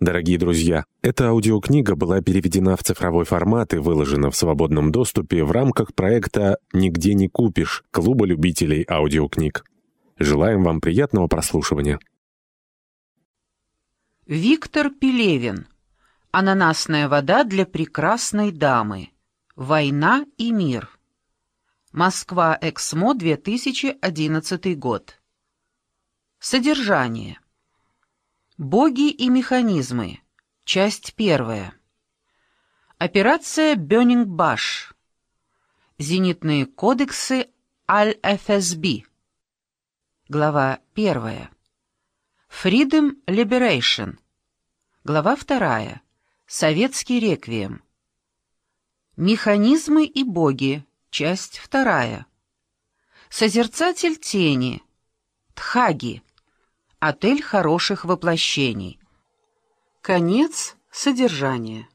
Дорогие друзья, эта аудиокнига была переведена в цифровой формат и выложена в свободном доступе в рамках проекта «Нигде не купишь» Клуба любителей аудиокниг. Желаем вам приятного прослушивания. Виктор Пелевин. Ананасная вода для прекрасной дамы. Война и мир. Москва, Эксмо, 2011 год. Содержание. Боги и механизмы. Часть первая. Операция Бёнинг-Баш. Зенитные кодексы Аль-ФСБ. Глава первая. Freedom Liberation. Глава вторая. Советский реквием. Механизмы и боги. Часть вторая. Созерцатель тени. Тхаги. Отель хороших воплощений. Конец содержания.